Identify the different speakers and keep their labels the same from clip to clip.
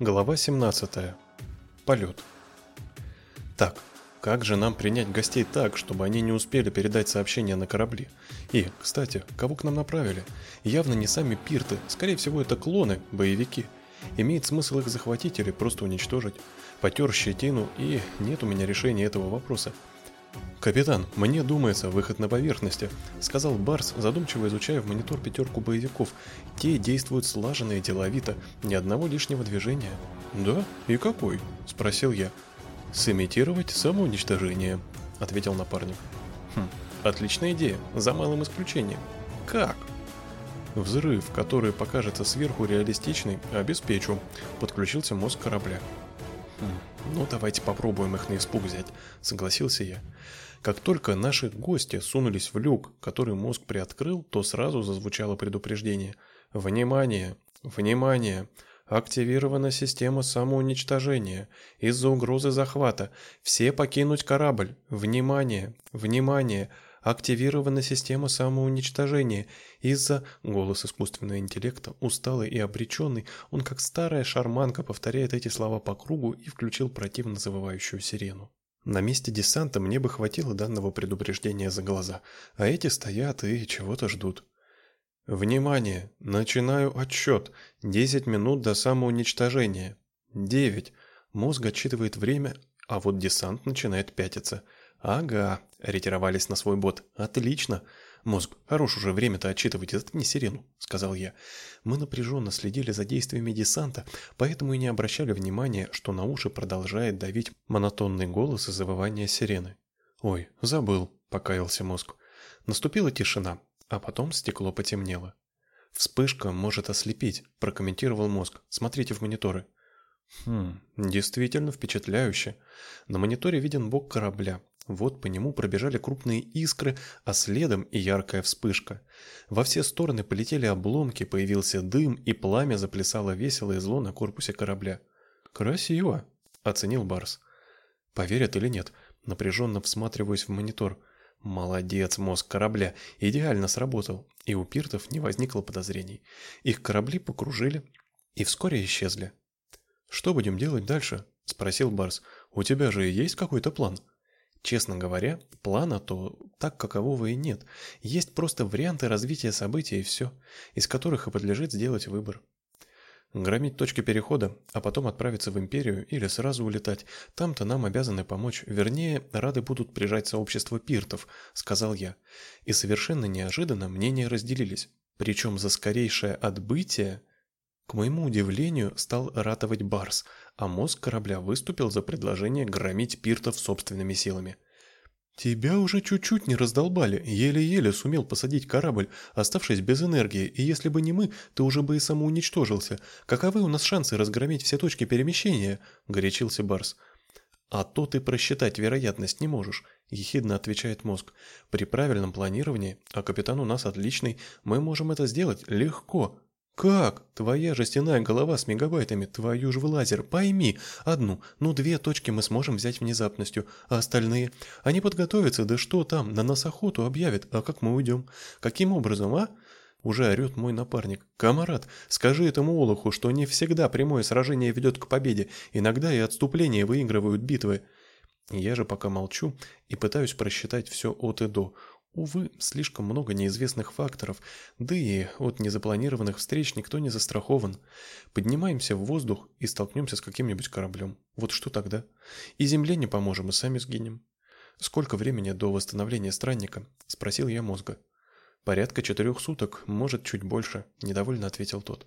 Speaker 1: Глава 17. Полет. Так, как же нам принять гостей так, чтобы они не успели передать сообщение на корабли? И, кстати, кого к нам направили? Явно не сами пирты, скорее всего это клоны, боевики. Имеет смысл их захватить или просто уничтожить? Потер щетину и нет у меня решения этого вопроса. «Капитан, мне думается, выход на поверхности», — сказал Барс, задумчиво изучая в монитор пятерку боевиков. «Те действуют слаженно и деловито, ни одного лишнего движения». «Да? И какой?» — спросил я. «Сымитировать самоуничтожение», — ответил напарник. «Хм, отличная идея, за малым исключением. Как?» «Взрыв, который покажется сверху реалистичный, обеспечу», — подключился мозг корабля. Хм, «Ну, давайте попробуем их на испуг взять», — согласился я. Как только наши гости сунулись в люк, который мозг приоткрыл, то сразу зазвучало предупреждение. «Внимание! Внимание! Активирована система самоуничтожения. Из-за угрозы захвата. Все покинуть корабль. Внимание! Внимание! Активирована система самоуничтожения. Из-за... Голос искусственного интеллекта, усталый и обреченный, он как старая шарманка повторяет эти слова по кругу и включил противно завывающую сирену. На месте десанта мне бы хватило данного предупреждения за глаза, а эти стоят и чего-то ждут. Внимание! Начинаю отсчет. Десять минут до самоуничтожения. Девять. Мозг отсчитывает время, а вот десант начинает пятиться. Ага, ретировались на свой бот. Отлично. «Мозг, хорош уже время-то отчитывать, не сирену», — сказал я. Мы напряженно следили за действиями десанта, поэтому и не обращали внимания, что на уши продолжает давить монотонный голос и завывание сирены. «Ой, забыл», — покаялся мозг. Наступила тишина, а потом стекло потемнело. «Вспышка может ослепить», – прокомментировал мозг. «Смотрите в мониторы». Хм, действительно впечатляюще. На мониторе виден бок корабля, вот по нему пробежали крупные искры, а следом и яркая вспышка. Во все стороны полетели обломки, появился дым, и пламя заплясало весело и зло на корпусе корабля. «Красиво», — оценил Барс. «Поверят или нет?» Напряженно всматриваясь в монитор. «Молодец, мозг корабля, идеально сработал, и у пиртов не возникло подозрений. Их корабли покружили и вскоре исчезли». «Что будем делать дальше?» — спросил Барс. «У тебя же есть какой-то план?» Честно говоря, плана то так какового и нет. Есть просто варианты развития событий и все, из которых и подлежит сделать выбор. Громить точки перехода, а потом отправиться в Империю или сразу улетать. Там-то нам обязаны помочь. Вернее, рады будут прижать сообщество пиртов, сказал я. И совершенно неожиданно мнения разделились. Причем за скорейшее отбытие, к моему удивлению, стал ратовать Барс – а мозг корабля выступил за предложение громить пиртов собственными силами. «Тебя уже чуть-чуть не раздолбали, еле-еле сумел посадить корабль, оставшись без энергии, и если бы не мы, ты уже бы и самоуничтожился. Каковы у нас шансы разгромить все точки перемещения?» – горячился Барс. «А то ты просчитать вероятность не можешь», – ехидно отвечает мозг. «При правильном планировании, а капитан у нас отличный, мы можем это сделать легко. «Как? Твоя жестяная голова с мегабайтами, твою ж в лазер, пойми, одну, ну две точки мы сможем взять внезапностью, а остальные? Они подготовятся, да что там, на нас охоту объявят, а как мы уйдем? Каким образом, а?» Уже орет мой напарник. «Камарат, скажи этому олуху, что не всегда прямое сражение ведет к победе, иногда и отступление выигрывают битвы». Я же пока молчу и пытаюсь просчитать все от и до. Увы, слишком много неизвестных факторов, да и от незапланированных встреч никто не застрахован. Поднимаемся в воздух и столкнемся с каким-нибудь кораблем. Вот что тогда? И земле не поможем, и сами сгинем. «Сколько времени до восстановления странника?» – спросил я мозга. «Порядка четырех суток, может, чуть больше», – недовольно ответил тот.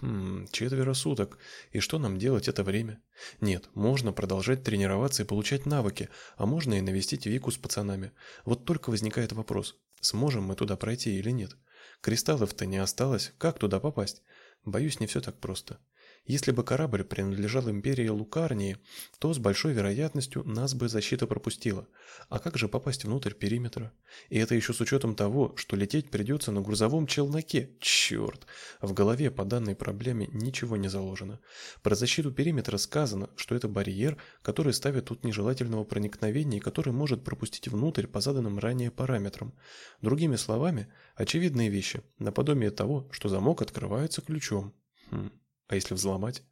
Speaker 1: Хм, четверо суток. И что нам делать это время? Нет, можно продолжать тренироваться и получать навыки, а можно и навестить Вику с пацанами. Вот только возникает вопрос, сможем мы туда пройти или нет? Кристаллов-то не осталось, как туда попасть? Боюсь, не все так просто. Если бы корабль принадлежал империи Лукарнии, то с большой вероятностью нас бы защита пропустила. А как же попасть внутрь периметра? И это еще с учетом того, что лететь придется на грузовом челноке. Черт! В голове по данной проблеме ничего не заложено. Про защиту периметра сказано, что это барьер, который ставит тут нежелательного проникновения и который может пропустить внутрь по заданным ранее параметрам. Другими словами, очевидные вещи, наподобие того, что замок открывается ключом. Хм. А если взломать?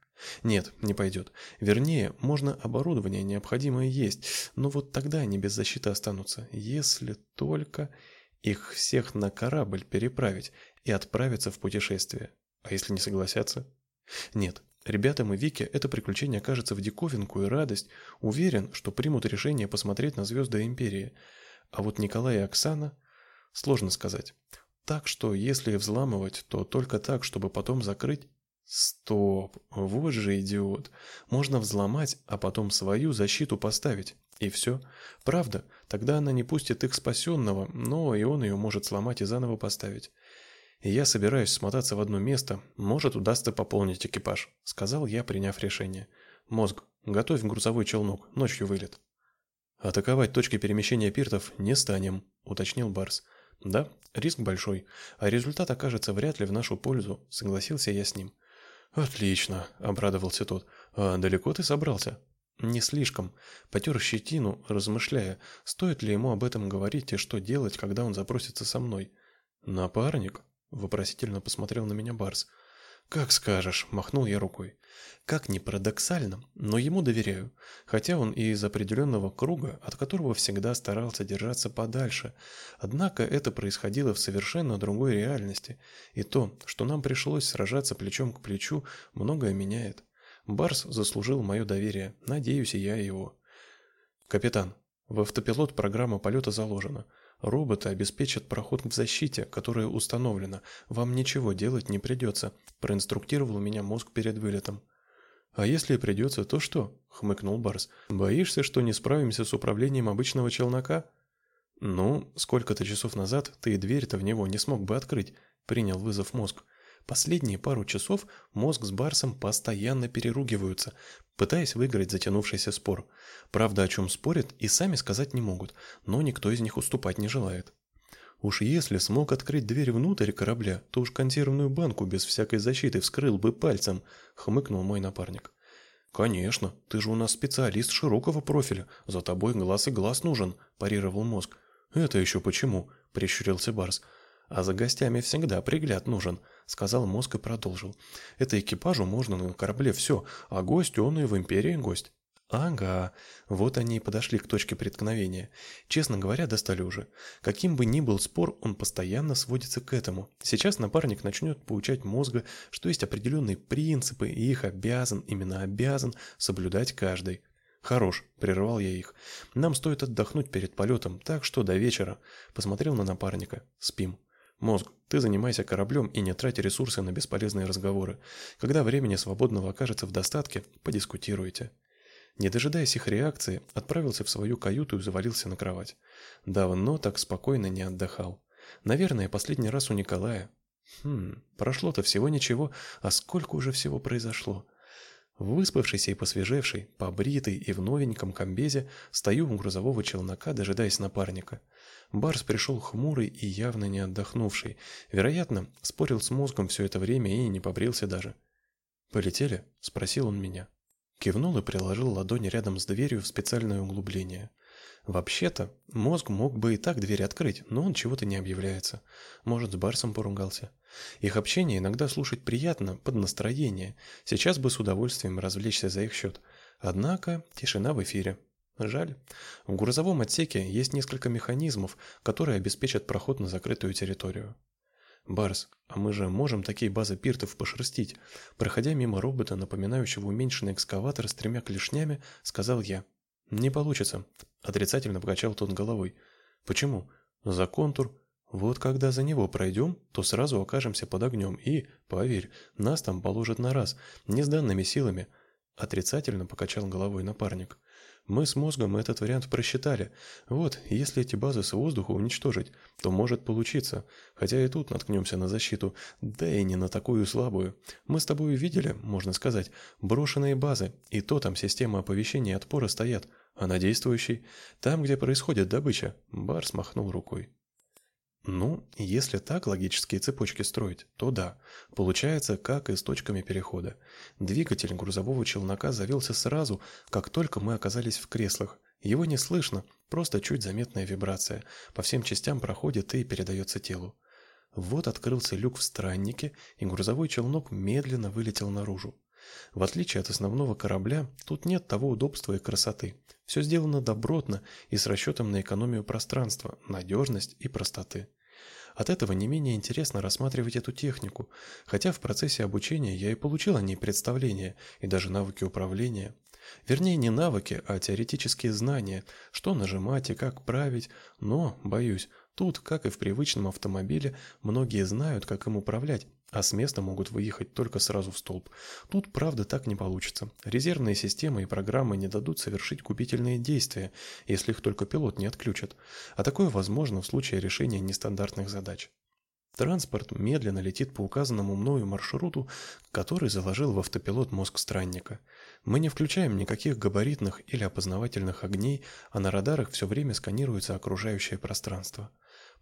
Speaker 1: Нет, не пойдет. Вернее, можно оборудование необходимое есть, но вот тогда они без защиты останутся, если только их всех на корабль переправить и отправиться в путешествие. А если не согласятся? Нет, ребятам и Вике это приключение окажется в диковинку и радость. Уверен, что примут решение посмотреть на звезды Империи. А вот Николай и Оксана... Сложно сказать. Так что, если взламывать, то только так, чтобы потом закрыть. Стоп, вот же идиот. Можно взломать, а потом свою защиту поставить. И все. Правда, тогда она не пустит их спасенного, но и он ее может сломать и заново поставить. И я собираюсь смотаться в одно место, может удастся пополнить экипаж, сказал я, приняв решение. Мозг, готовь грузовой челнок, ночью вылет. Атаковать точки перемещения пиртов не станем, уточнил Барс. Да, риск большой, а результат окажется вряд ли в нашу пользу, согласился я с ним. Отлично, обрадовался тот. А далеко ты собрался? Не слишком. Потер щетину, размышляя, стоит ли ему об этом говорить и что делать, когда он запросится со мной. Напарник? вопросительно посмотрел на меня Барс. Как скажешь, махнул я рукой. Как ни парадоксально, но ему доверяю, хотя он и из определенного круга, от которого всегда старался держаться подальше. Однако это происходило в совершенно другой реальности, и то, что нам пришлось сражаться плечом к плечу, многое меняет. Барс заслужил мое доверие, надеюсь, и я его. Капитан, в автопилот программа полета заложена. Роботы обеспечат проход в защите, которая установлена. Вам ничего делать не придется», – проинструктировал меня мозг перед вылетом. «А если придется, то что?» – хмыкнул Барс. «Боишься, что не справимся с управлением обычного челнока?» «Ну, сколько-то часов назад ты и дверь-то в него не смог бы открыть», – принял вызов мозг. Последние пару часов мозг с Барсом постоянно переругиваются, пытаясь выиграть затянувшийся спор. Правда, о чем спорят, и сами сказать не могут, но никто из них уступать не желает. Уж если смог открыть дверь внутрь корабля, то уж консервную банку без всякой защиты вскрыл бы пальцем, хмыкнул мой напарник. Конечно, ты же у нас специалист широкого профиля, за тобой глаз и глаз нужен, парировал мозг. Это еще почему? прищурился Барс. А за гостями всегда пригляд нужен, сказал мозг и продолжил. Это экипажу можно на корабле все, а гость он и в империи гость. Ага, вот они и подошли к точке преткновения. Честно говоря, достали уже. Каким бы ни был спор, он постоянно сводится к этому. Сейчас напарник начнет поучать мозга, что есть определенные принципы, и их обязан, именно обязан, соблюдать каждый. «Хорош», — прервал я их. «Нам стоит отдохнуть перед полетом, так что до вечера». Посмотрел на напарника. «Спим». Мозг, ты занимайся кораблем и не трать ресурсы на бесполезные разговоры. Когда времени свободного окажется в достатке, подискутируйте. Не дожидаясь их реакции, отправился в свою каюту и завалился на кровать. Давно так спокойно не отдыхал. Наверное, последний раз у Николая. Хм, прошло-то всего ничего, а сколько уже всего произошло. Выспавшийся и посвежевший, побритый и в новеньком комбезе, стою у грузового челнока, дожидаясь напарника. Барс пришел хмурый и явно не отдохнувший. Вероятно, спорил с мозгом все это время и не побрился даже. «Полетели?» – спросил он меня. Кивнул и приложил ладонь рядом с дверью в специальное углубление. Вообще-то, мозг мог бы и так дверь открыть, но он чего-то не объявляется. Может, с Барсом поругался. Их общение иногда слушать приятно, под настроение. Сейчас бы с удовольствием развлечься за их счет. Однако, тишина в эфире. Жаль. В грузовом отсеке есть несколько механизмов, которые обеспечат проход на закрытую территорию. Барс, а мы же можем такие базы пиртов пошерстить. Проходя мимо робота, напоминающего уменьшенный экскаватор с тремя клешнями, сказал я. Не получится, отрицательно покачал тот головой. Почему? За контур. Вот когда за него пройдем, то сразу окажемся под огнем и, поверь, нас там положат на раз, не с данными силами. Отрицательно покачал головой напарник. Мы с мозгом этот вариант просчитали. Вот, если эти базы с воздуха уничтожить, то может получиться. Хотя и тут наткнемся на защиту, да и не на такую слабую. Мы с тобой видели, можно сказать, брошенные базы, и то там система оповещения и отпора стоят. А на действующей, там, где происходит добыча, Барс махнул рукой. Ну, если так логические цепочки строить, то да, получается, как и с точками перехода. Двигатель грузового челнока завелся сразу, как только мы оказались в креслах. Его не слышно, просто чуть заметная вибрация. По всем частям проходит и передается телу. Вот открылся люк в страннике, и грузовой челнок медленно вылетел наружу. В отличие от основного корабля, тут нет того удобства и красоты. Все сделано добротно и с расчетом на экономию пространства, надежность и простоты. От этого не менее интересно рассматривать эту технику, хотя в процессе обучения я и получил о ней представление и даже навыки управления. Вернее, не навыки, а теоретические знания, что нажимать и как править, но, боюсь, тут, как и в привычном автомобиле, многие знают, как им управлять, а с места могут выехать только сразу в столб. Тут, правда, так не получится. Резервные системы и программы не дадут совершить купительные действия, если их только пилот не отключит. А такое возможно в случае решения нестандартных задач. Транспорт медленно летит по указанному мною маршруту, который заложил в автопилот мозг странника. Мы не включаем никаких габаритных или опознавательных огней, а на радарах все время сканируется окружающее пространство.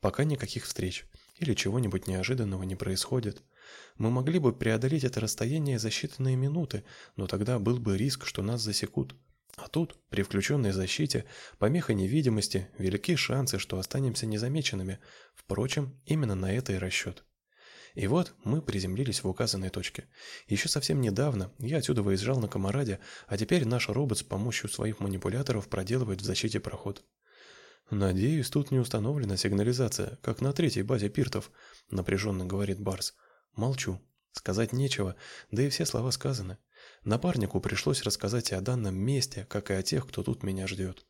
Speaker 1: Пока никаких встреч или чего-нибудь неожиданного не происходит. Мы могли бы преодолеть это расстояние за считанные минуты, но тогда был бы риск, что нас засекут. А тут, при включенной защите, помеха невидимости, велики шансы, что останемся незамеченными. Впрочем, именно на это и расчет. И вот мы приземлились в указанной точке. Еще совсем недавно я отсюда выезжал на Комараде, а теперь наш робот с помощью своих манипуляторов проделывает в защите проход. «Надеюсь, тут не установлена сигнализация, как на третьей базе пиртов», — напряженно говорит Барс. Молчу. Сказать нечего, да и все слова сказаны. Напарнику пришлось рассказать и о данном месте, как и о тех, кто тут меня ждет.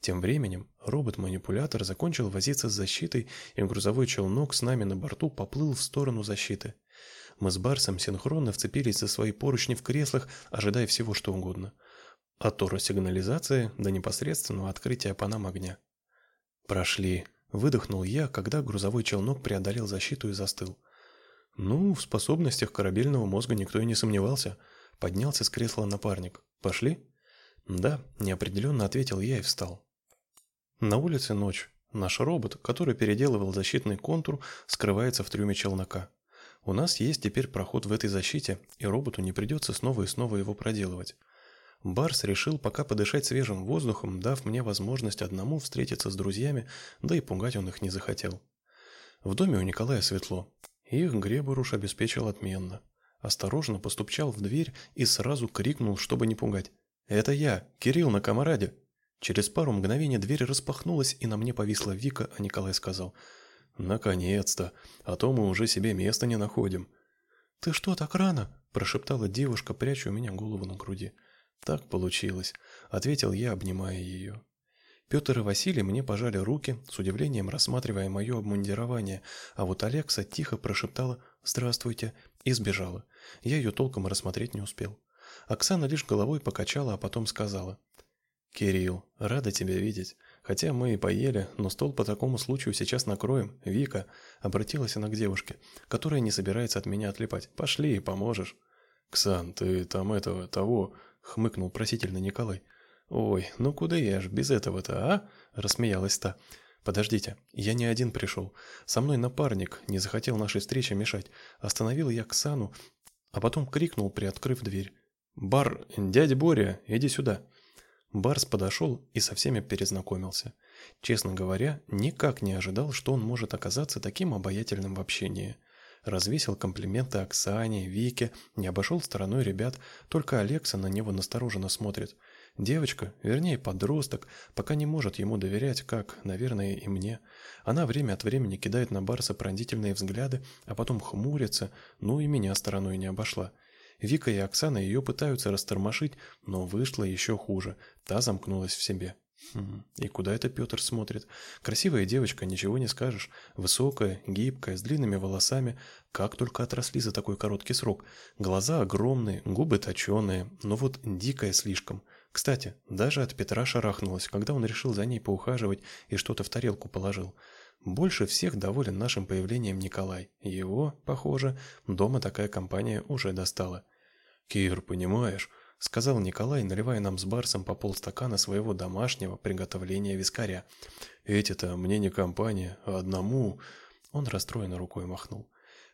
Speaker 1: Тем временем робот-манипулятор закончил возиться с защитой, и грузовой челнок с нами на борту поплыл в сторону защиты. Мы с Барсом синхронно вцепились за свои поручни в креслах, ожидая всего что угодно. От сигнализации до непосредственного открытия по нам огня. «Прошли», — выдохнул я, когда грузовой челнок преодолел защиту и застыл. Ну, в способностях корабельного мозга никто и не сомневался. Поднялся с кресла напарник. Пошли? Да, неопределенно ответил я и встал. На улице ночь. Наш робот, который переделывал защитный контур, скрывается в трюме челнока. У нас есть теперь проход в этой защите, и роботу не придется снова и снова его проделывать. Барс решил пока подышать свежим воздухом, дав мне возможность одному встретиться с друзьями, да и пугать он их не захотел. В доме у Николая светло. Их Греборуш обеспечил отменно. Осторожно постучал в дверь и сразу крикнул, чтобы не пугать. «Это я, Кирилл на комараде!» Через пару мгновений дверь распахнулась, и на мне повисла Вика, а Николай сказал. «Наконец-то! А то мы уже себе места не находим!» «Ты что, так рано?» – прошептала девушка, пряча у меня голову на груди. «Так получилось», – ответил я, обнимая ее. Петр и Василий мне пожали руки, с удивлением рассматривая мое обмундирование, а вот Алекса тихо прошептала «Здравствуйте» и сбежала. Я ее толком рассмотреть не успел. Оксана лишь головой покачала, а потом сказала «Кирилл, рада тебя видеть. Хотя мы и поели, но стол по такому случаю сейчас накроем. Вика», — обратилась она к девушке, которая не собирается от меня отлипать. «Пошли, поможешь». «Ксан, ты там этого, того», — хмыкнул просительно Николай. «Ой, ну куда я ж без этого-то, а?» – рассмеялась та. «Подождите, я не один пришел. Со мной напарник, не захотел нашей встрече мешать. Остановил я Ксану, а потом крикнул, приоткрыв дверь. «Бар, дядя Боря, иди сюда!» Барс подошел и со всеми перезнакомился. Честно говоря, никак не ожидал, что он может оказаться таким обаятельным в общении. Развесил комплименты Оксане, Вике, не обошел стороной ребят, только Алекса на него настороженно смотрит – Девочка, вернее подросток, пока не может ему доверять, как, наверное, и мне. Она время от времени кидает на Барса пронзительные взгляды, а потом хмурится, ну и меня стороной не обошла. Вика и Оксана ее пытаются растормошить, но вышло еще хуже. Та замкнулась в себе. Хм, и куда это Петр смотрит? Красивая девочка, ничего не скажешь. Высокая, гибкая, с длинными волосами. Как только отросли за такой короткий срок. Глаза огромные, губы точеные, но вот дикая слишком. Кстати, даже от Петра шарахнулась, когда он решил за ней поухаживать и что-то в тарелку положил. Больше всех доволен нашим появлением Николай. Его, похоже, дома такая компания уже достала. «Кир, понимаешь?» — сказал Николай, наливая нам с Барсом по полстакана своего домашнего приготовления вискаря. «Эти-то мне не компания, а одному...» Он расстроенно рукой махнул.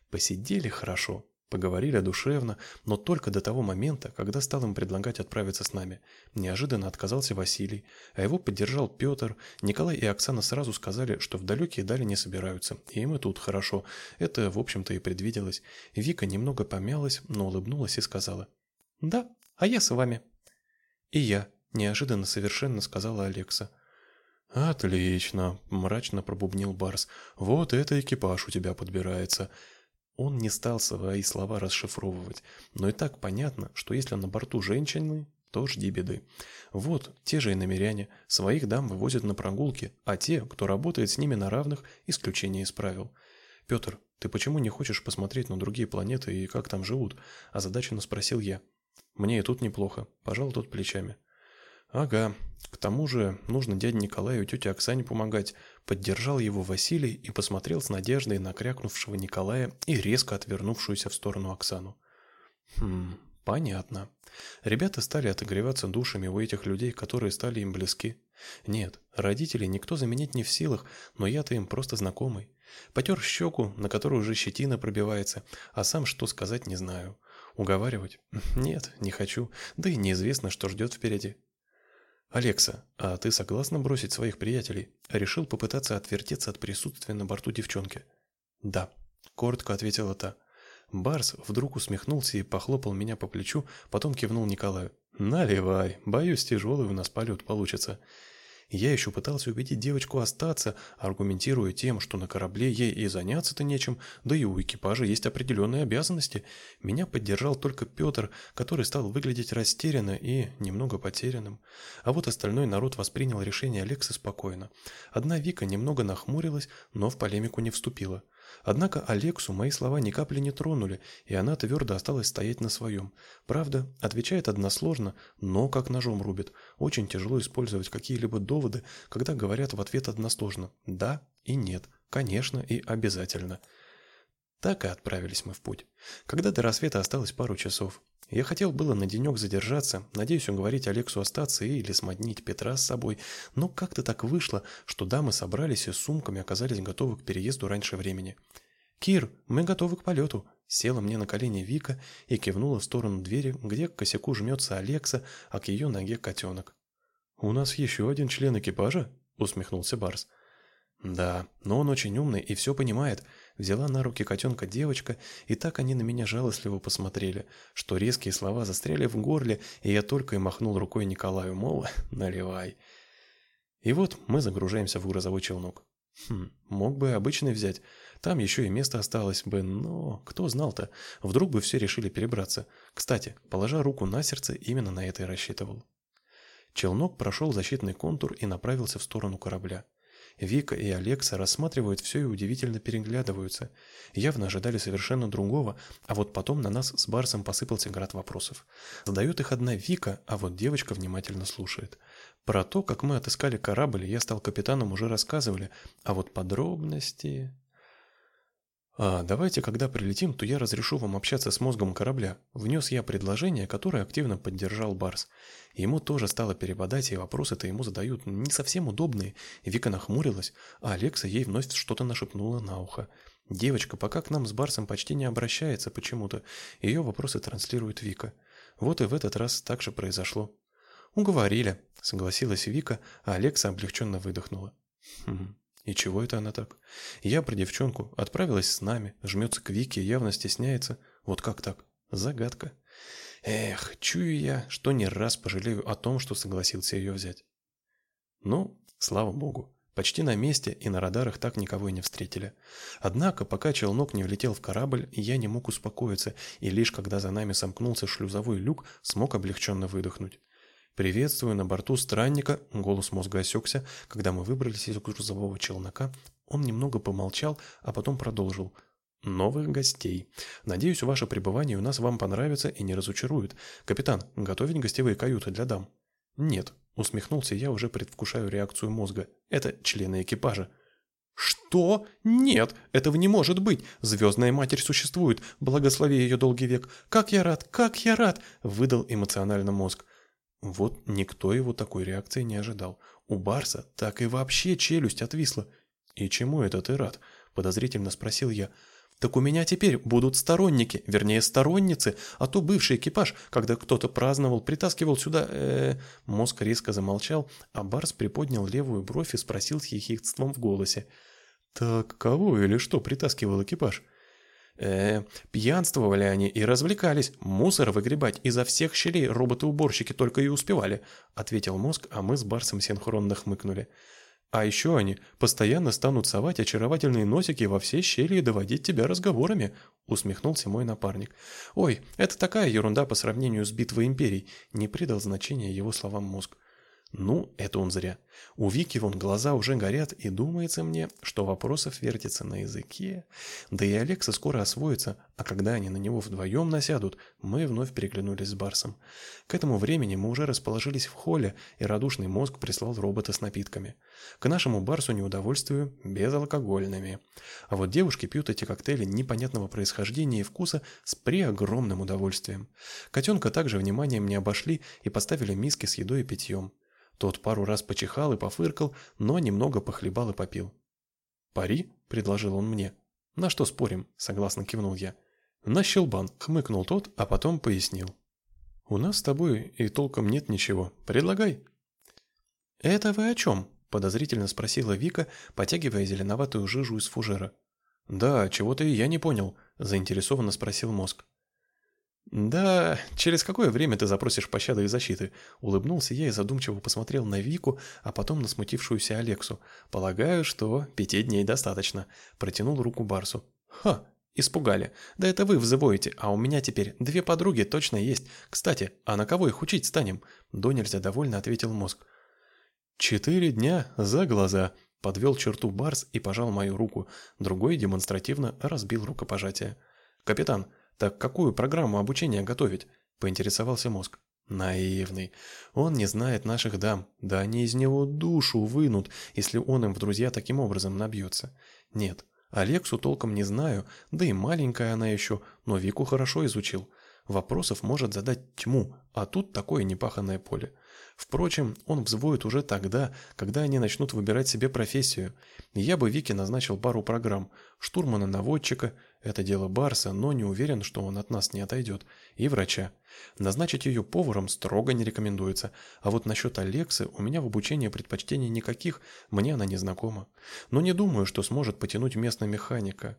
Speaker 1: «Посидели хорошо, Поговорили душевно, но только до того момента, когда стал им предлагать отправиться с нами. Неожиданно отказался Василий, а его поддержал Петр. Николай и Оксана сразу сказали, что в далекие дали не собираются, и им и тут хорошо. Это, в общем-то, и предвиделось. Вика немного помялась, но улыбнулась и сказала. «Да, а я с вами». «И я», — неожиданно совершенно сказала Алекса. «Отлично», — мрачно пробубнил Барс. «Вот это экипаж у тебя подбирается». Он не стал свои слова расшифровывать, но и так понятно, что если на борту женщины, то жди беды. Вот, те же и намеряне, своих дам вывозят на прогулки, а те, кто работает с ними на равных, исключение из правил. «Петр, ты почему не хочешь посмотреть на другие планеты и как там живут?» – озадаченно спросил я. «Мне и тут неплохо», – пожал тот плечами. «Ага. К тому же нужно дяде Николаю и тете Оксане помогать». Поддержал его Василий и посмотрел с надеждой на крякнувшего Николая и резко отвернувшуюся в сторону Оксану. «Хм, понятно. Ребята стали отогреваться душами у этих людей, которые стали им близки. Нет, родителей никто заменить не в силах, но я-то им просто знакомый. Потер щеку, на которую уже щетина пробивается, а сам что сказать не знаю. Уговаривать? Нет, не хочу, да и неизвестно, что ждет впереди. «Алекса, а ты согласна бросить своих приятелей?» Решил попытаться отвертеться от присутствия на борту девчонки. «Да», — коротко ответила та. Барс вдруг усмехнулся и похлопал меня по плечу, потом кивнул Николаю. «Наливай, боюсь, тяжелый у нас полет получится». Я еще пытался убедить девочку остаться, аргументируя тем, что на корабле ей и заняться-то нечем, да и у экипажа есть определенные обязанности. Меня поддержал только Петр, который стал выглядеть растерянно и немного потерянным. А вот остальной народ воспринял решение Алекса спокойно. Одна Вика немного нахмурилась, но в полемику не вступила. Однако Алексу мои слова ни капли не тронули, и она твердо осталась стоять на своем. Правда, отвечает односложно, но как ножом рубит. Очень тяжело использовать какие-либо доводы, когда говорят в ответ односложно «да» и «нет», «конечно» и «обязательно». Так и отправились мы в путь. Когда до рассвета осталось пару часов. Я хотел было на денек задержаться, надеюсь уговорить Алексу остаться или смоднить Петра с собой, но как-то так вышло, что дамы собрались и с сумками оказались готовы к переезду раньше времени. «Кир, мы готовы к полету», — села мне на колени Вика и кивнула в сторону двери, где к косяку жмется Алекса, а к ее ноге котенок. «У нас еще один член экипажа?» — усмехнулся Барс. «Да, но он очень умный и все понимает», Взяла на руки котенка девочка, и так они на меня жалостливо посмотрели, что резкие слова застряли в горле, и я только и махнул рукой Николаю, мол, наливай. И вот мы загружаемся в грузовой челнок. Хм, мог бы обычный взять. Там еще и место осталось бы, но кто знал-то? Вдруг бы все решили перебраться. Кстати, положа руку на сердце, именно на это и рассчитывал. Челнок прошел защитный контур и направился в сторону корабля. Вика и Алекса рассматривают все и удивительно переглядываются. Явно ожидали совершенно другого, а вот потом на нас с Барсом посыпался град вопросов. Задает их одна Вика, а вот девочка внимательно слушает. Про то, как мы отыскали корабль, я стал капитаном, уже рассказывали, а вот подробности... «А давайте, когда прилетим, то я разрешу вам общаться с мозгом корабля», — внес я предложение, которое активно поддержал Барс. Ему тоже стало перепадать, и вопросы-то ему задают не совсем удобные, Вика нахмурилась, а Алекса ей вновь что-то нашепнула на ухо. Девочка пока к нам с Барсом почти не обращается почему-то, ее вопросы транслирует Вика. Вот и в этот раз так же произошло. «Уговорили», — согласилась Вика, а Алекса облегченно выдохнула. «Хм, и чего это она так? Я про девчонку. Отправилась с нами, жмется к Вике, явно стесняется. Вот как так? Загадка. Эх, чую я, что не раз пожалею о том, что согласился ее взять. Ну, слава богу. Почти на месте и на радарах так никого и не встретили. Однако, пока челнок не влетел в корабль, я не мог успокоиться, и лишь когда за нами сомкнулся шлюзовой люк, смог облегченно выдохнуть. «Приветствую на борту странника», — голос мозга осекся, когда мы выбрались из грузового челнока. Он немного помолчал, а потом продолжил. «Новых гостей. Надеюсь, ваше пребывание у нас вам понравится и не разочарует. Капитан, готовить гостевые каюты для дам?» «Нет», — усмехнулся я, уже предвкушаю реакцию мозга. «Это члены экипажа». «Что? Нет, этого не может быть! Звездная Матерь существует, благослови ее долгий век! Как я рад, как я рад!» — выдал эмоционально мозг. Вот никто его такой реакции не ожидал. У Барса так и вообще челюсть отвисла. «И чему это ты рад?» – подозрительно спросил я. «Так у меня теперь будут сторонники, вернее сторонницы, а то бывший экипаж, когда кто-то праздновал, притаскивал сюда...» э -э Мозг резко замолчал, а Барс приподнял левую бровь и спросил с ехидством в голосе. «Так кого или что притаскивал экипаж?» Э, пьянствовали они и развлекались, мусор выгребать изо всех щелей роботы-уборщики только и успевали», — ответил мозг, а мы с Барсом синхронно хмыкнули. А еще они постоянно станут совать очаровательные носики во все щели и доводить тебя разговорами», — усмехнулся мой напарник. «Ой, это такая ерунда по сравнению с битвой империй», — не придал значения его словам мозг. Ну, это он зря. У Вики вон глаза уже горят, и думается мне, что вопросов вертится на языке. Да и Алекса скоро освоится, а когда они на него вдвоем насядут, мы вновь переглянулись с Барсом. К этому времени мы уже расположились в холле, и радушный мозг прислал робота с напитками. К нашему Барсу неудовольствию безалкогольными. А вот девушки пьют эти коктейли непонятного происхождения и вкуса с преогромным удовольствием. Котенка также вниманием не обошли и поставили миски с едой и питьем. Тот пару раз почихал и пофыркал, но немного похлебал и попил. «Пари?» – предложил он мне. «На что спорим?» – согласно кивнул я. «На щелбан», – хмыкнул тот, а потом пояснил. «У нас с тобой и толком нет ничего. Предлагай». «Это вы о чем?» – подозрительно спросила Вика, потягивая зеленоватую жижу из фужера. «Да, чего-то и я не понял», – заинтересованно спросил мозг. «Да, через какое время ты запросишь пощады и защиты?» Улыбнулся я и задумчиво посмотрел на Вику, а потом на смутившуюся Алексу. «Полагаю, что пяти дней достаточно». Протянул руку Барсу. «Ха, испугали. Да это вы взвоите, а у меня теперь две подруги точно есть. Кстати, а на кого их учить станем?» До нельзя довольно ответил мозг. «Четыре дня за глаза», — подвел черту Барс и пожал мою руку. Другой демонстративно разбил рукопожатие. «Капитан, «Так какую программу обучения готовить?» – поинтересовался мозг. Наивный. Он не знает наших дам. Да они из него душу вынут, если он им в друзья таким образом набьется. Нет, Алексу толком не знаю, да и маленькая она еще, но Вику хорошо изучил. Вопросов может задать тьму, а тут такое непаханное поле. Впрочем, он взвоет уже тогда, когда они начнут выбирать себе профессию. Я бы Вике назначил пару программ. Штурмана-наводчика, это дело Барса, но не уверен, что он от нас не отойдет. И врача. Назначить ее поваром строго не рекомендуется. А вот насчет Алексы у меня в обучении предпочтений никаких, мне она не знакома. Но не думаю, что сможет потянуть местного механика.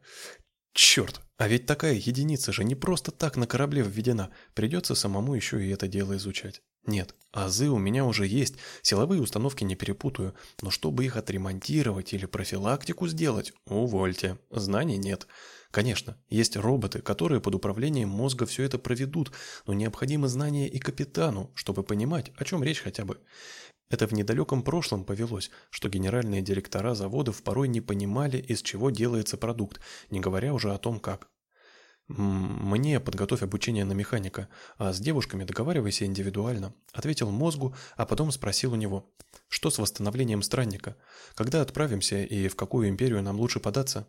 Speaker 1: Черт, а ведь такая единица же не просто так на корабле введена. Придется самому еще и это дело изучать. Нет, азы у меня уже есть, силовые установки не перепутаю, но чтобы их отремонтировать или профилактику сделать, увольте, знаний нет. Конечно, есть роботы, которые под управлением мозга все это проведут, но необходимы знания и капитану, чтобы понимать, о чем речь хотя бы. Это в недалеком прошлом повелось, что генеральные директора заводов порой не понимали, из чего делается продукт, не говоря уже о том, как. «Мне подготовь обучение на механика, а с девушками договаривайся индивидуально», ответил мозгу, а потом спросил у него, «Что с восстановлением странника? Когда отправимся и в какую империю нам лучше податься?»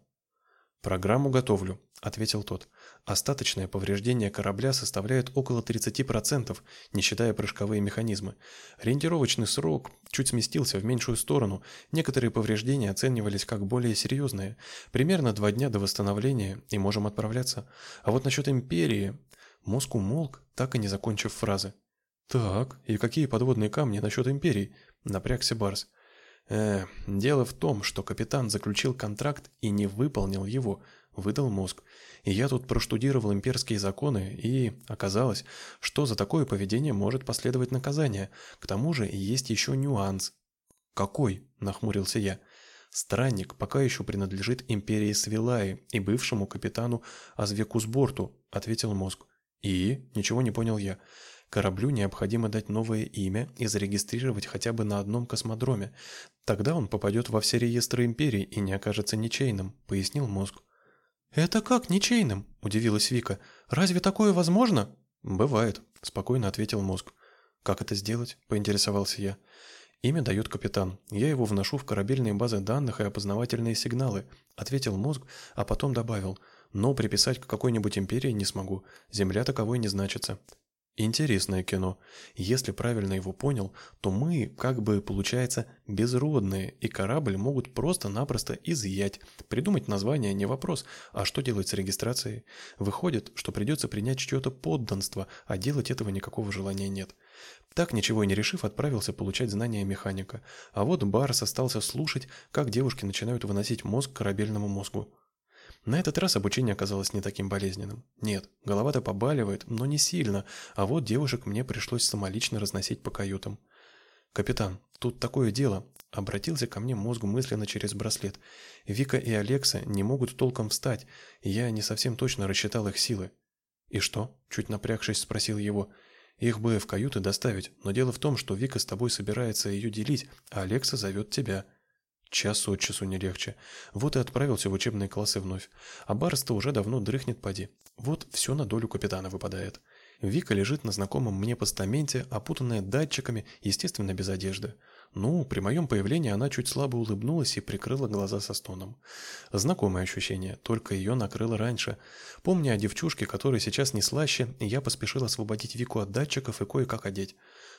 Speaker 1: «Программу готовлю», — ответил тот. «Остаточное повреждение корабля составляет около 30%, не считая прыжковые механизмы. Ориентировочный срок чуть сместился в меньшую сторону, некоторые повреждения оценивались как более серьезные. Примерно два дня до восстановления, и можем отправляться. А вот насчет Империи...» Мозг умолк, так и не закончив фразы. «Так, и какие подводные камни насчет Империи?» — напрягся Барс. Э, дело в том, что капитан заключил контракт и не выполнил его, выдал мозг. И я тут проштудировал имперские законы, и оказалось, что за такое поведение может последовать наказание. К тому же есть еще нюанс. «Какой?» – нахмурился я. «Странник пока еще принадлежит империи Свилаи и бывшему капитану Азвекусборту», – ответил мозг. «И?» – ничего не понял я. Кораблю необходимо дать новое имя и зарегистрировать хотя бы на одном космодроме. Тогда он попадет во все реестры Империи и не окажется ничейным», — пояснил мозг. «Это как ничейным?» — удивилась Вика. «Разве такое возможно?» «Бывает», — спокойно ответил мозг. «Как это сделать?» — поинтересовался я. «Имя дает капитан. Я его вношу в корабельные базы данных и опознавательные сигналы», — ответил мозг, а потом добавил. «Но приписать к какой-нибудь империи не смогу. Земля таковой не значится. Интересное кино. Если правильно его понял, то мы, как бы, получается, безродные, и корабль могут просто-напросто изъять. Придумать название не вопрос, а что делать с регистрацией? Выходит, что придется принять чье-то подданство, а делать этого никакого желания нет. Так, ничего и не решив, отправился получать знания механика. А вот Барс остался слушать, как девушки начинают выносить мозг корабельному мозгу. На этот раз обучение оказалось не таким болезненным. Нет, голова-то побаливает, но не сильно, а вот девушек мне пришлось самолично разносить по каютам. «Капитан, тут такое дело», — обратился ко мне мозг мысленно через браслет. «Вика и Алекса не могут толком встать, я не совсем точно рассчитал их силы». «И что?» — чуть напрягшись, спросил его. «Их бы в каюты доставить, но дело в том, что Вика с тобой собирается ее делить, а Алекса зовет тебя». Час от часу не легче. Вот и отправился в учебные классы вновь. А Барс-то уже давно дрыхнет поди. Вот все на долю капитана выпадает. Вика лежит на знакомом мне постаменте, опутанная датчиками, естественно, без одежды. Ну, при моем появлении она чуть слабо улыбнулась и прикрыла глаза со стоном. Знакомое ощущение, только ее накрыло раньше. Помня о девчушке, которая сейчас не слаще, я поспешил освободить Вику от датчиков и кое-как одеть.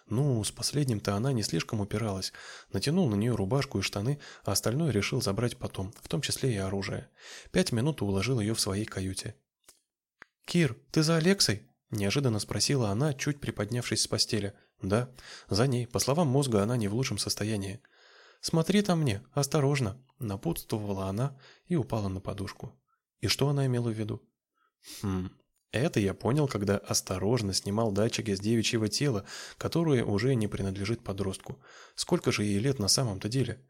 Speaker 1: Ну, с последним-то она не слишком упиралась. Натянул на нее рубашку и штаны, а остальное решил забрать потом, в том числе и оружие. Пять минут уложил ее в своей каюте. «Кир, ты за Алексой?» – неожиданно спросила она, чуть приподнявшись с постели. «Да, за ней. По словам мозга, она не в лучшем состоянии». «Смотри там мне, осторожно!» – напутствовала она и упала на подушку. И что она имела в виду? «Хм, это я понял, когда осторожно снимал датчики с девичьего тела, которое уже не принадлежит подростку. Сколько же ей лет на самом-то деле?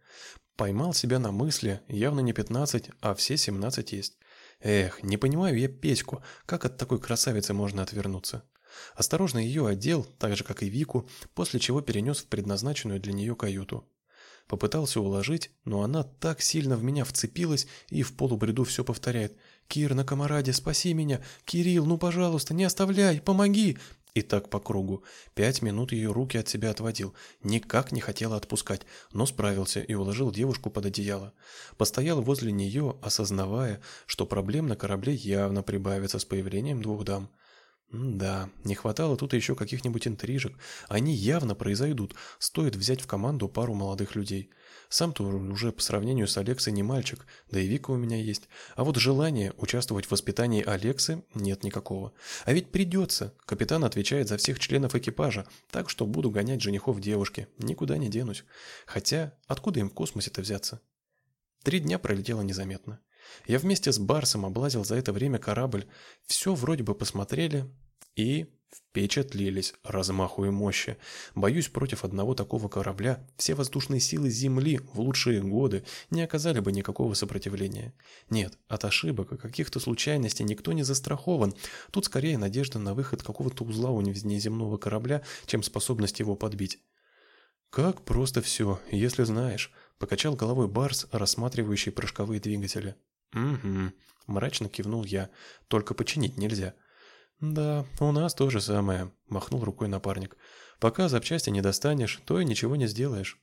Speaker 1: Поймал себя на мысли, явно не 15, а все 17 есть. Эх, не понимаю я Петьку, как от такой красавицы можно отвернуться? Осторожно ее одел, так же как и Вику, после чего перенес в предназначенную для нее каюту. Попытался уложить, но она так сильно в меня вцепилась и в полубреду все повторяет. «Кир, на комараде, спаси меня! Кирилл, ну пожалуйста, не оставляй, помоги!» И так по кругу. Пять минут ее руки от себя отводил. Никак не хотела отпускать, но справился и уложил девушку под одеяло. Постоял возле нее, осознавая, что проблем на корабле явно прибавится с появлением двух дам. Да, не хватало тут еще каких-нибудь интрижек. Они явно произойдут, стоит взять в команду пару молодых людей. Сам-то уже по сравнению с Алексой не мальчик, да и Вика у меня есть. А вот желания участвовать в воспитании Алексы нет никакого. А ведь придется. Капитан отвечает за всех членов экипажа, так что буду гонять женихов девушки. Никуда не денусь. Хотя, откуда им в космосе-то взяться? Три дня пролетело незаметно. Я вместе с Барсом облазил за это время корабль. Все вроде бы посмотрели и впечатлились размаху и мощи. Боюсь, против одного такого корабля все воздушные силы Земли в лучшие годы не оказали бы никакого сопротивления. Нет, от ошибок и каких-то случайностей никто не застрахован. Тут скорее надежда на выход какого-то узла у внеземного корабля, чем способность его подбить. «Как просто все, если знаешь», — покачал головой Барс, рассматривающий прыжковые двигатели. «Угу», — мрачно кивнул я. «Только починить нельзя». «Да, у нас то же самое», — махнул рукой напарник. «Пока запчасти не достанешь, то и ничего не сделаешь».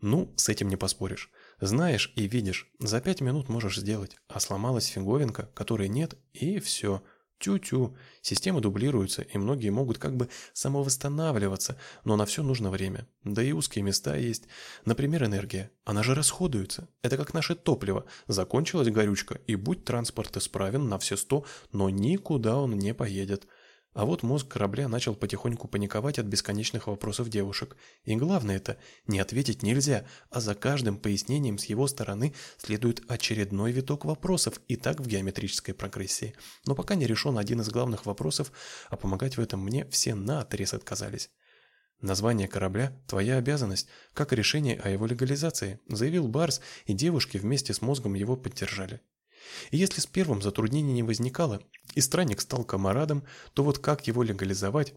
Speaker 1: «Ну, с этим не поспоришь. Знаешь и видишь, за пять минут можешь сделать, а сломалась фиговинка, которой нет, и все. Тю-тю, системы дублируются, и многие могут как бы самовосстанавливаться, но на все нужно время. Да и узкие места есть. Например, энергия. Она же расходуется. Это как наше топливо. Закончилась горючка, и будь транспорт исправен на все сто, но никуда он не поедет. А вот мозг корабля начал потихоньку паниковать от бесконечных вопросов девушек. И главное это, не ответить нельзя, а за каждым пояснением с его стороны следует очередной виток вопросов, и так в геометрической прогрессии. Но пока не решен один из главных вопросов, а помогать в этом мне все наотрез отказались. «Название корабля – твоя обязанность, как решение о его легализации», – заявил Барс, и девушки вместе с мозгом его поддержали. И если с первым затруднений не возникало, и странник стал комарадом, то вот как его легализовать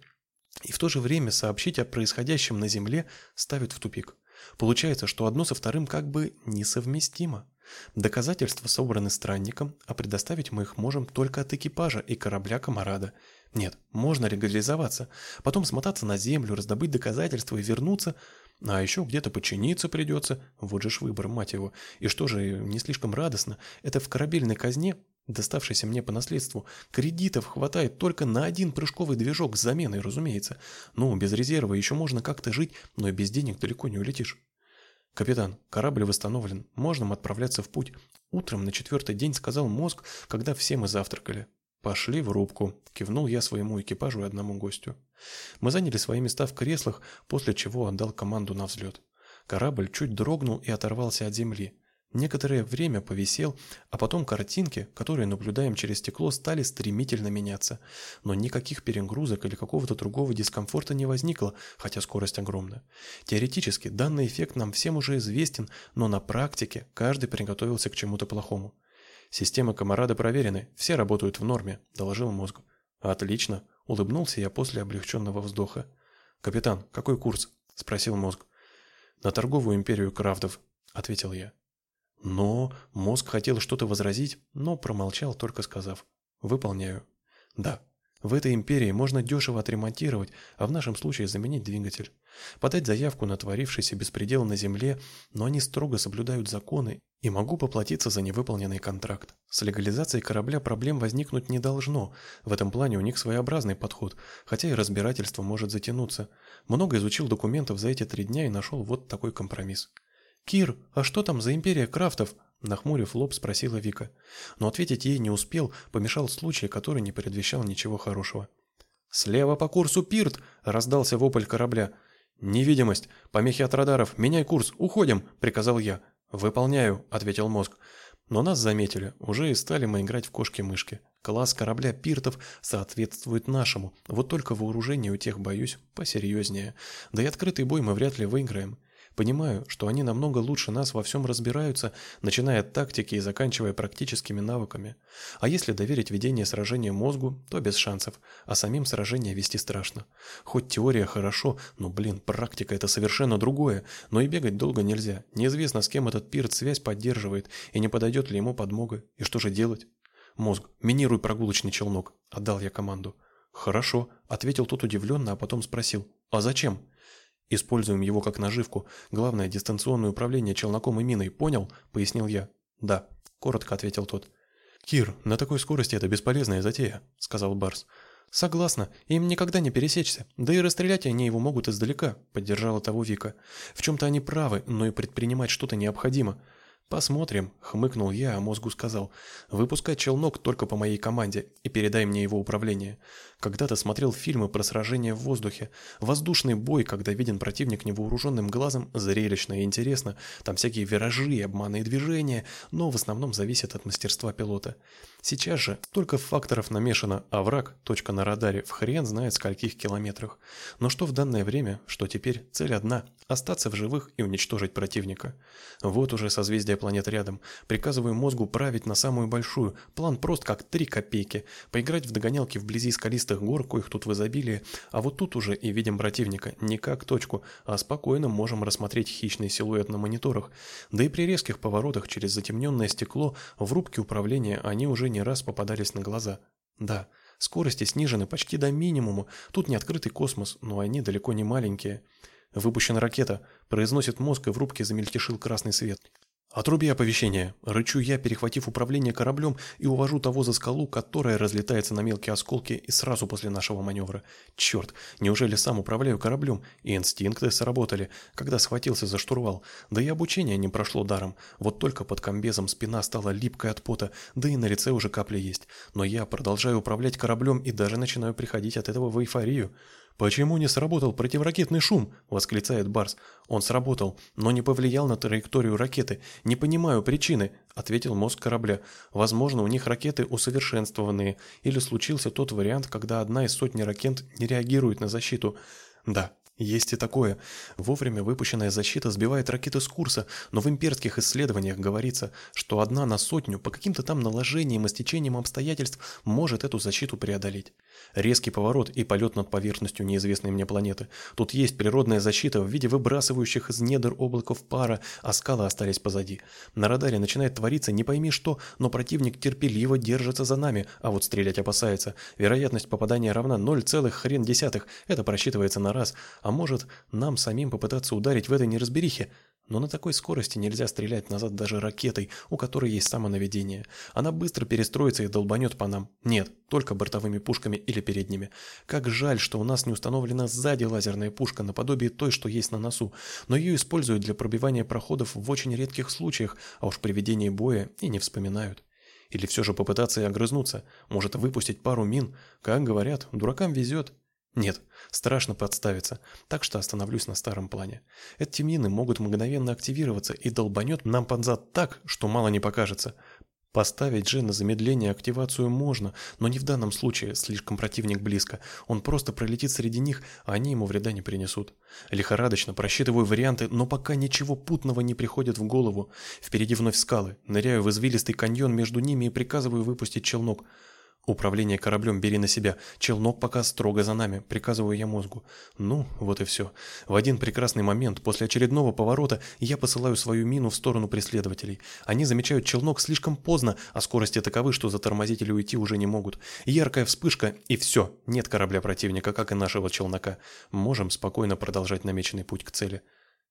Speaker 1: и в то же время сообщить о происходящем на Земле ставит в тупик. Получается, что одно со вторым как бы несовместимо. Доказательства собраны странником, а предоставить мы их можем только от экипажа и корабля Комарада. Нет, можно легализоваться, потом смотаться на землю, раздобыть доказательства и вернуться, а еще где-то подчиниться придется. Вот же ж выбор, мать его. И что же, не слишком радостно, это в корабельной казне, доставшейся мне по наследству, кредитов хватает только на один прыжковый движок с заменой, разумеется. Ну, без резерва еще можно как-то жить, но и без денег далеко не улетишь. «Капитан, корабль восстановлен, можем отправляться в путь». Утром на четвертый день сказал мозг, когда все мы завтракали. «Пошли в рубку», – кивнул я своему экипажу и одному гостю. Мы заняли свои места в креслах, после чего отдал команду на взлет. Корабль чуть дрогнул и оторвался от земли. Некоторое время повисел, а потом картинки, которые наблюдаем через стекло, стали стремительно меняться. Но никаких перегрузок или какого-то другого дискомфорта не возникло, хотя скорость огромна. Теоретически данный эффект нам всем уже известен, но на практике каждый приготовился к чему-то плохому. Системы комарада проверены, все работают в норме, доложил мозг. Отлично, улыбнулся я после облегченного вздоха. Капитан, какой курс? спросил мозг. На торговую империю крафтов, ответил я. Но мозг хотел что-то возразить, но промолчал, только сказав «Выполняю». Да, в этой империи можно дешево отремонтировать, а в нашем случае заменить двигатель. Подать заявку на творившийся беспредел на Земле, но они строго соблюдают законы, и могу поплатиться за невыполненный контракт. С легализацией корабля проблем возникнуть не должно. В этом плане у них своеобразный подход, хотя и разбирательство может затянуться. Много изучил документов за эти три дня и нашел вот такой компромисс. «Кир, а что там за империя крафтов?» Нахмурив лоб, спросила Вика. Но ответить ей не успел, помешал случай, который не предвещал ничего хорошего. «Слева по курсу Пирт!» – раздался вопль корабля. «Невидимость! Помехи от радаров! Меняй курс! Уходим!» – приказал я. «Выполняю», – ответил мозг. Но нас заметили, уже и стали мы играть в кошки-мышки. Класс корабля пиртов соответствует нашему, вот только вооружение у тех, боюсь, посерьезнее. Да и открытый бой мы вряд ли выиграем. Понимаю, что они намного лучше нас во всем разбираются, начиная от тактики и заканчивая практическими навыками. А если доверить ведение сражения мозгу, то без шансов, а самим сражение вести страшно. Хоть теория хорошо, но, блин, практика это совершенно другое, но и бегать долго нельзя. Неизвестно, с кем этот пирт связь поддерживает, и не подойдет ли ему подмога, и что же делать? Мозг, минируй прогулочный челнок, отдал я команду. Хорошо, ответил тот удивленно, а потом спросил, а зачем? Используем его как наживку. Главное дистанционное управление челноком и миной, понял? пояснил я. Да, коротко ответил тот. Кир, на такой скорости это бесполезная затея, сказал Барс. Согласна, им никогда не пересечься. Да и расстрелять они его могут издалека, поддержала того Вика. В чем то они правы, но и предпринимать что-то необходимо. «Посмотрим», — хмыкнул я, а мозгу сказал. «Выпускай челнок только по моей команде и передай мне его управление. Когда-то смотрел фильмы про сражения в воздухе. Воздушный бой, когда виден противник невооруженным глазом, зрелищно и интересно. Там всякие виражи и обманные движения, но в основном зависит от мастерства пилота. Сейчас же только факторов намешано, а враг, точка на радаре, в хрен знает скольких километрах. Но что в данное время, что теперь, цель одна – остаться в живых и уничтожить противника. Вот уже созвездие планет рядом. Приказываю мозгу править на самую большую. План прост как три копейки. Поиграть в догонялки вблизи скалистых гор, коих тут в изобилии. А вот тут уже и видим противника. Не как точку, а спокойно можем рассмотреть хищный силуэт на мониторах. Да и при резких поворотах через затемненное стекло в рубке управления они уже не раз попадались на глаза. Да, скорости снижены почти до минимума. Тут не открытый космос, но они далеко не маленькие. Выпущена ракета, произносит мозг, и в рубке замельтешил красный свет. «Отруби оповещение!» Рычу я, перехватив управление кораблем и увожу того за скалу, которая разлетается на мелкие осколки и сразу после нашего маневра. Черт, неужели сам управляю кораблем? И инстинкты сработали, когда схватился за штурвал. Да и обучение не прошло даром. Вот только под комбезом спина стала липкой от пота, да и на лице уже капли есть. Но я продолжаю управлять кораблем и даже начинаю приходить от этого в эйфорию. «Почему не сработал противоракетный шум?» – восклицает Барс. «Он сработал, но не повлиял на траекторию ракеты. Не понимаю причины», – ответил мозг корабля. «Возможно, у них ракеты усовершенствованные, или случился тот вариант, когда одна из сотни ракет не реагирует на защиту». «Да, есть и такое. Вовремя выпущенная защита сбивает ракеты с курса, но в имперских исследованиях говорится, что одна на сотню по каким-то там наложениям и стечениям обстоятельств может эту защиту преодолеть. Резкий поворот и полет над поверхностью неизвестной мне планеты. Тут есть природная защита в виде выбрасывающих из недр облаков пара, а скалы остались позади. На радаре начинает твориться не пойми что, но противник терпеливо держится за нами, а вот стрелять опасается. Вероятность попадания равна 0, хрен десятых. Это просчитывается на раз. А может, нам самим попытаться ударить в этой неразберихе? Но на такой скорости нельзя стрелять назад даже ракетой, у которой есть самонаведение. Она быстро перестроится и долбанет по нам. Нет, только бортовыми пушками или передними. Как жаль, что у нас не установлена сзади лазерная пушка наподобие той, что есть на носу, но ее используют для пробивания проходов в очень редких случаях, а уж при ведении боя и не вспоминают. Или все же попытаться и огрызнуться, может выпустить пару мин. Как говорят, дуракам везет. Нет, страшно подставиться, так что остановлюсь на старом плане. Эти мины могут мгновенно активироваться и долбанет нам под зад так, что мало не покажется. Поставить же на замедление активацию можно, но не в данном случае, слишком противник близко. Он просто пролетит среди них, а они ему вреда не принесут. Лихорадочно просчитываю варианты, но пока ничего путного не приходит в голову. Впереди вновь скалы, ныряю в извилистый каньон между ними и приказываю выпустить челнок. Управление кораблем бери на себя. Челнок пока строго за нами, приказываю я мозгу. Ну, вот и все. В один прекрасный момент, после очередного поворота, я посылаю свою мину в сторону преследователей. Они замечают челнок слишком поздно, а скорости таковы, что затормозить или уйти уже не могут. Яркая вспышка, и все. Нет корабля противника, как и нашего челнока. Можем спокойно продолжать намеченный путь к цели.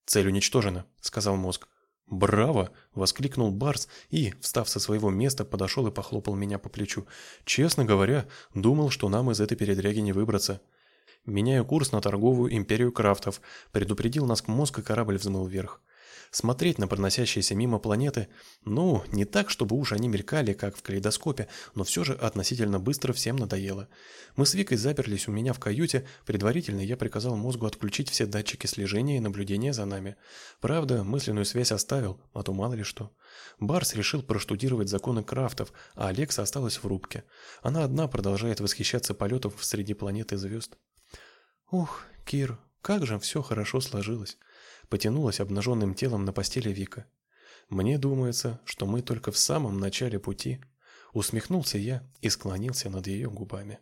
Speaker 1: «Цель уничтожена», — сказал мозг. «Браво!» — воскликнул Барс и, встав со своего места, подошел и похлопал меня по плечу. «Честно говоря, думал, что нам из этой передряги не выбраться». Меняю курс на торговую империю крафтов, предупредил нас мозг, и корабль взмыл вверх. Смотреть на проносящиеся мимо планеты, ну, не так, чтобы уж они мелькали, как в калейдоскопе, но все же относительно быстро всем надоело. Мы с Викой заперлись у меня в каюте, предварительно я приказал мозгу отключить все датчики слежения и наблюдения за нами. Правда, мысленную связь оставил, а то мало ли что. Барс решил проштудировать законы крафтов, а Алекса осталась в рубке. Она одна продолжает восхищаться полетов среди планет и звезд. «Ух, Кир, как же все хорошо сложилось!» Потянулась обнаженным телом на постели Вика. «Мне думается, что мы только в самом начале пути», — усмехнулся я и склонился над ее губами.